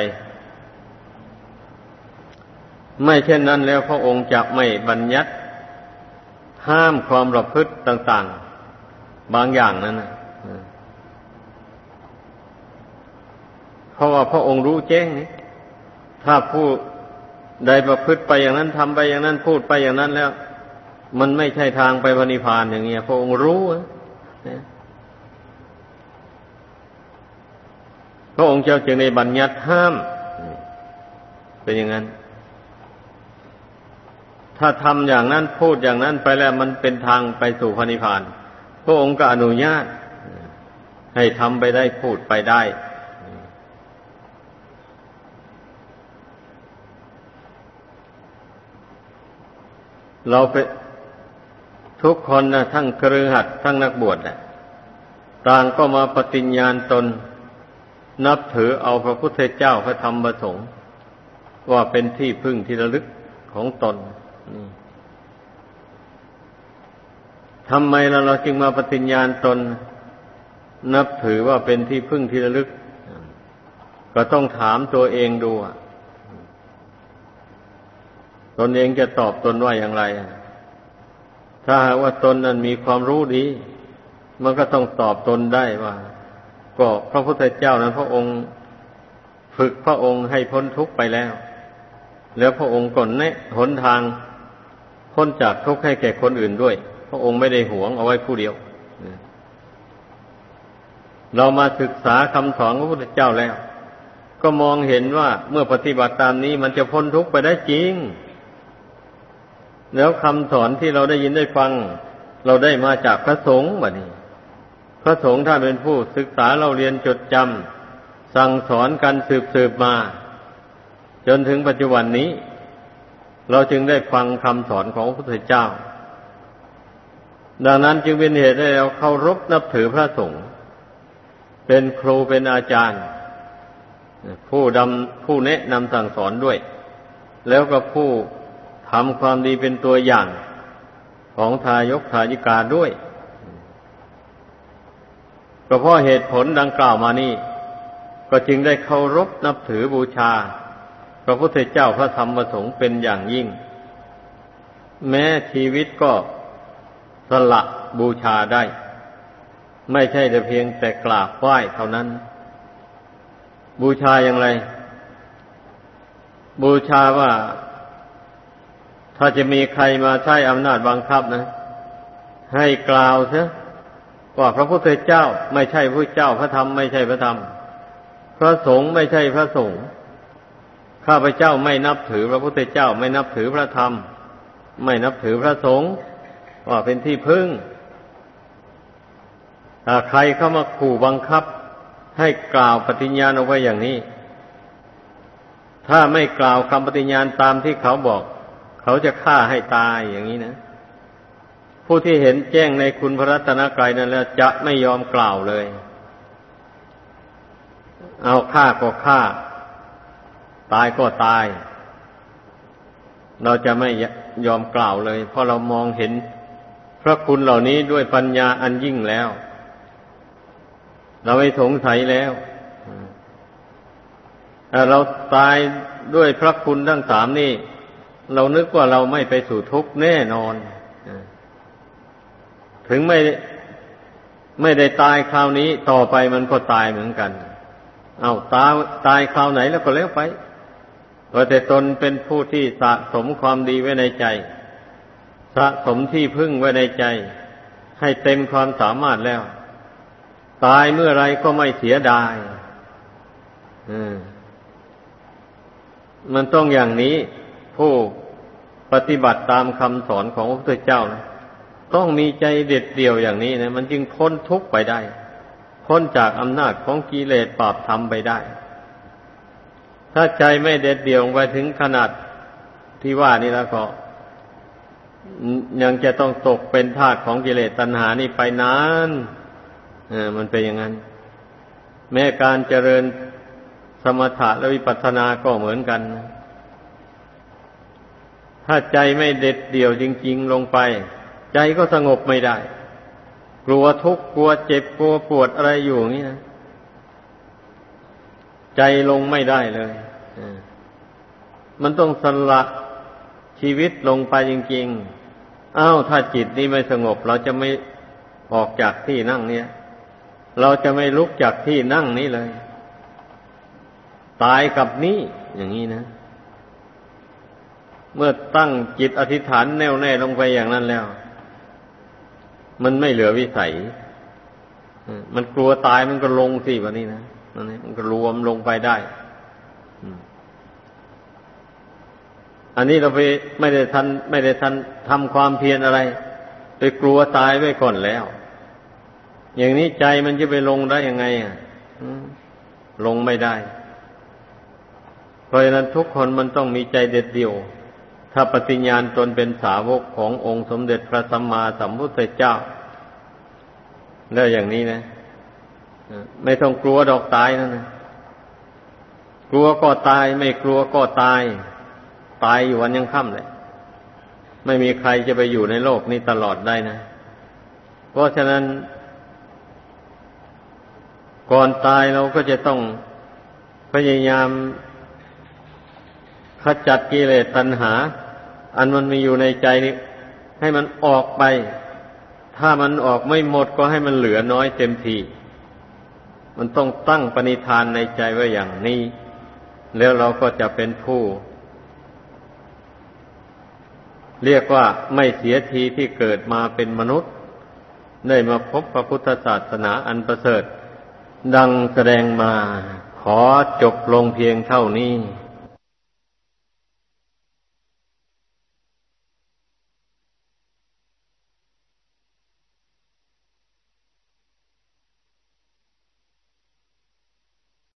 ไม่เช่นนั้นแล้วพระองค์จะไม่บัญญัติ ห้ามความประพฤติต่าง ๆ บางอย่างนั้นนะเพราะว่าพระองค์รู้แจ้งนี่ถ้าผู้ ใดประพฤติไปอย่างนั้นทำไปอย่างนั้นพูดไปอย่างนั้นแล้ว มันไม่ใช่ทางไปพระนิพพานอย่างเงี้ยพระองค์รู้พระองค์เจ้าจึงในบัญญัติห้าม เป็นอย่างนั้น ถ้าทำอย่างนั้นพูดอย่างนั้นไปแล้วมันเป็นทางไปสู่พระนิพพาน พระองค์ก็อนุญาต ให้ทำไปได้พูดไปได้ เราไปทุกคนนะทั้งเครือหัดทั้งนักบวชนะต่างก็มาปฏิญญาณตน นับถือเอาพระพุทธเจ้าพระธรรมประสงค์ว่าเป็นที่พึ่งที่ระลึกของตนทำไมเราเราจึงมาปฏิญญาณตน นับถือว่าเป็นที่พึ่งที่ระลึก ก็ต้องถามตัวเองดูอะ ตนเองจะตอบตนว่าอย่างไร ถ้าหากว่าตนนั้นมีความรู้ดี มันก็ต้องตอบตนได้ว่า ก็พระพุทธเจ้านั้นพระองค์ฝึกพระองค์ให้พ้นทุกข์ไปแล้ว แล้วพระองค์ก่อนแนะหนทางพ้นจากทุกข์ให้แก่คนอื่นด้วย พระองค์ไม่ได้หวงเอาไว้ผู้เดียว เรามาศึกษาคำสอนของพระพุทธเจ้าแล้ว ก็มองเห็นว่าเมื่อปฏิบัติตามนี้มันจะพ้นทุกข์ไปได้จริง แล้วคำสอนที่เราได้ยินได้ฟัง เราได้มาจากพระสงฆ์บัดนี้ พระสงฆ์ถ้าเป็นผู้ศึกษาเราเรียนจดจำสั่งสอนกันสืบสืบมา จนถึงปัจจุบันนี้ เราจึงได้ฟังคำสอนของพระพุทธเจ้า ดังนั้นจึงเป็นเหตุให้เราเคารพนับถือพระสงฆ์เป็นครูเป็นอาจารย์ ผู้ดำผู้แนะนำสั่งสอนด้วย แล้วก็ผู้ ทำความดีเป็นตัวอย่างของทายกทายิกาด้วยก็เพราะเหตุผลดังกล่าวมานี่ ก็จึงได้เคารพนับถือบูชา พระพุทธเจ้าพระธรรมประสงค์เป็นอย่างยิ่ง แม้ชีวิตก็สละบูชาได้ ไม่ใช่แต่เพียงแต่กราบไหว้เท่านั้น บูชาอย่างไร บูชาว่า ถ้าจะมีใครมาใช้อำนาจบังคับนะ ให้กล่าวเถอะว่าพระพุทธเจ้า ไม่ใช่พระเจ้าพระธรรมไม่ใช่พระธรรม พระสงฆ์ไม่ใช่พระสงฆ์ข้าพเจ้าไม่นับถือพระพุทธเจ้าไม่นับถือพระธรรม ไม่นับถือพระสงฆ์ว่าเป็นที่พึ่งถ้าใครเข้ามาขู่บังคับ ให้กล่าวปฏิญญาณออกไปอย่างนี้ ถ้าไม่กล่าวคำปฏิญญาณตามที่เขาบอก เขาจะฆ่าให้ตายอย่างนี้นะ ผู้ที่เห็นแจ้งในคุณพระรัตนกรัยนั้นแล้วจะไม่ยอมกล่าวเลย เอาฆ่าก็ฆ่า ตายก็ตาย เราจะไม่ยอมกล่าวเลย เพราะเรามองเห็นพระคุณเหล่านี้ด้วยปัญญาอันยิ่งแล้ว เราไม่สงสัยแล้วเราตายด้วยพระคุณทั้งสามนี่ เรานึกว่าเราไม่ไปสู่ทุกข์แน่นอน ถึงไม่ไม่ได้ตายคราวนี้ต่อไปมันก็ตายเหมือนกัน เอาตายตายคราวไหนแล้วก็แล้วไปแต่ตนเป็นผู้ที่สะสมความดีไว้ในใจ สะสมที่พึ่งไว้ในใจ ให้เต็มความสามารถแล้ว ตายเมื่อไรก็ไม่เสียดายมันต้องอย่างนี้ ผู้ปฏิบัติตามคำสอนของพระพุทธเจ้านะต้องมีใจเด็ดเดี่ยวอย่างนี้นะมันจึงพ้นทุกข์ไปได้ พ้นจากอำนาจของกิเลสปราบทำไปได้ ถ้าใจไม่เด็ดเดี่ยวไปถึงขนาดที่ว่านี่แล้วก็ ยังจะต้องตกเป็นทาสของกิเลสตัณหานี่ไปนานเออมันเป็นอย่างนั้น แม้การเจริญสมถะและวิปัสสนาก็เหมือนกัน ถ้าใจไม่เด็ดเดี่ยวจริง ๆ ลงไป ใจก็สงบไม่ได้ กลัวทุกข์กลัวเจ็บกลัวปวดอะไรอยู่นี่นะใจลงไม่ได้เลยมันต้องสละชีวิตลงไปจริง ๆ อ้าวถ้าจิตนี้ไม่สงบ เราจะไม่ออกจากที่นั่งเนี้ยเราจะไม่ลุกจากที่นั่งนี้เลย ตายกับนี้อย่างนี้นะ เมื่อตั้งจิตอธิษฐานแน่วแน่ลงไปอย่างนั้นแล้ว มันไม่เหลือวิสัยมันกลัวตายมันก็ลงสิวันนี้นะนั่นมันก็รวมลงไปได้อันนี้เราไปไม่ได้ทัน ไม่ได้ทันทำความเพียรอะไร ไปกลัวตายไว้ก่อนแล้ว อย่างนี้ใจมันจะไปลงได้ยังไงอะลงไม่ได้ เพราะฉะนั้นทุกคนมันต้องมีใจเด็ดเดี่ยว ถ้าปฏิญญาณตนเป็นสาวกขององค์สมเด็จพระสัมมาสัมพุทธเจ้า แล้วอย่างนี้นะ ไม่ต้องกลัวดอกตายนั่นนะกลัวก็ตาย ไม่กลัวก็ตาย ตายอยู่วันยังค่ำเลยไม่มีใครจะไปอยู่ในโลกนี้ตลอดได้นะ เพราะฉะนั้น ก่อนตายเราก็จะต้องพยายามขจัดกิเลสตัณหา อันมันมีอยู่ในใจนี้ให้มันออกไป ถ้ามันออกไม่หมดก็ให้มันเหลือน้อยเต็มทีมันต้องตั้งปณิธานในใจไว้อย่างนี้ แล้วเราก็จะเป็นผู้ เรียกว่าไม่เสียทีที่เกิดมาเป็นมนุษย์ ได้มาพบพระพุทธศาสนาอันประเสริฐ ดังแสดงมาขอจบลงเพียงเท่านี้